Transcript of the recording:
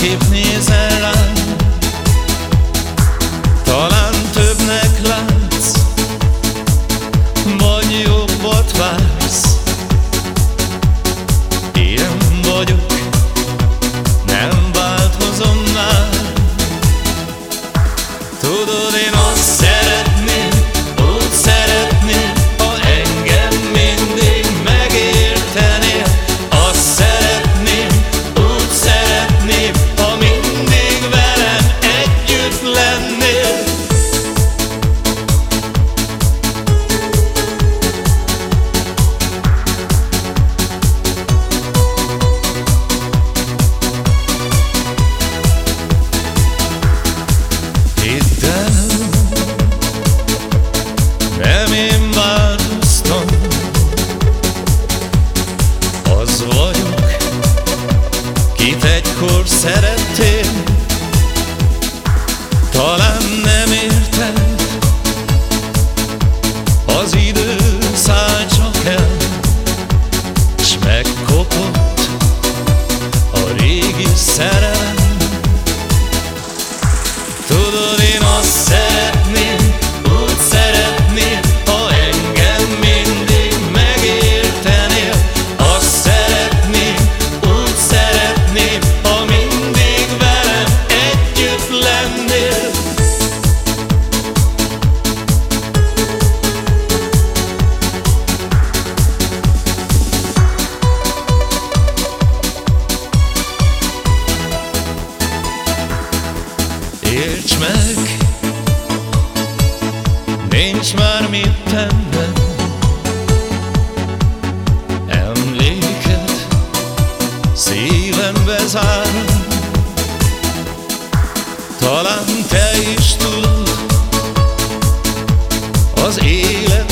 Keep me safe. szerettél. Talán nem érted Az idő száll csak el S megkopott a régi szem. Érts meg, nincs már mit tennem Emléket szívembe zárom. Talán te is tudod Az én